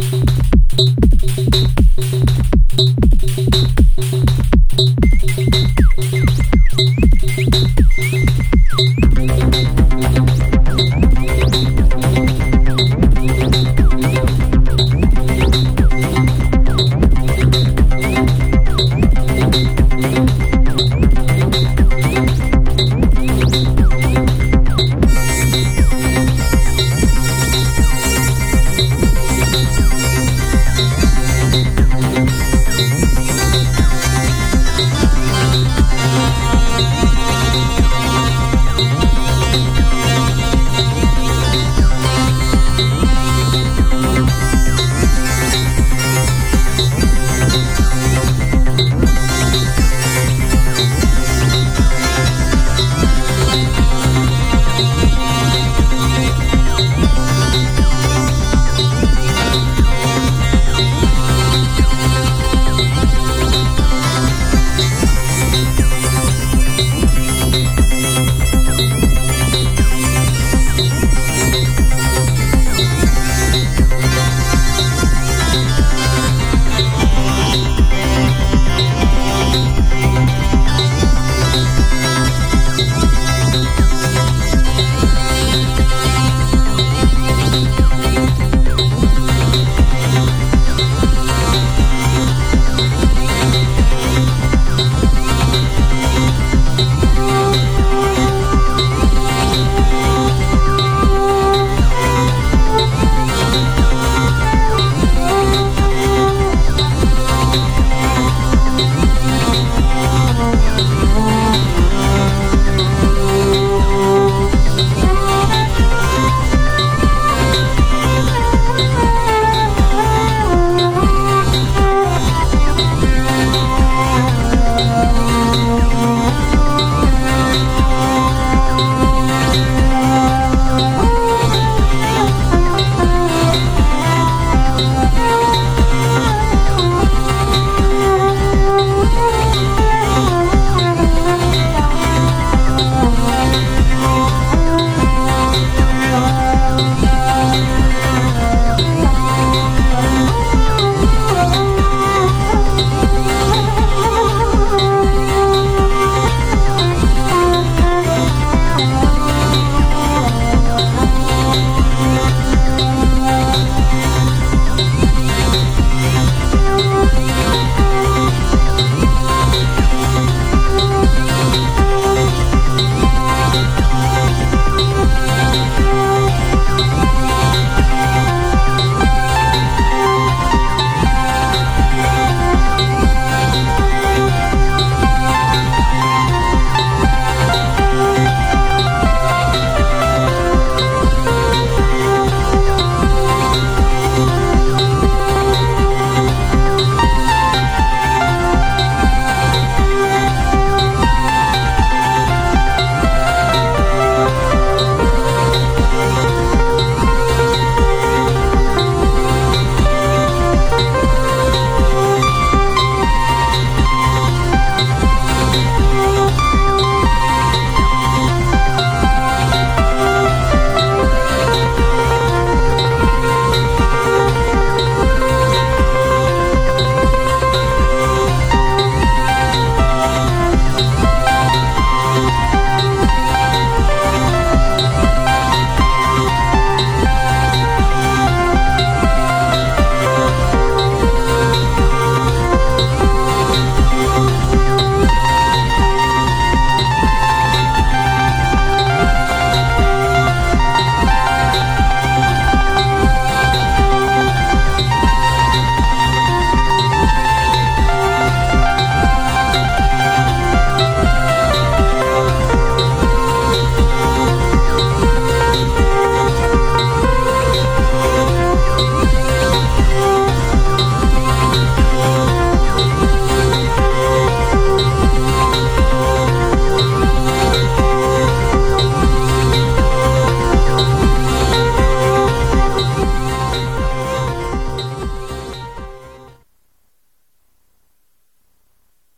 you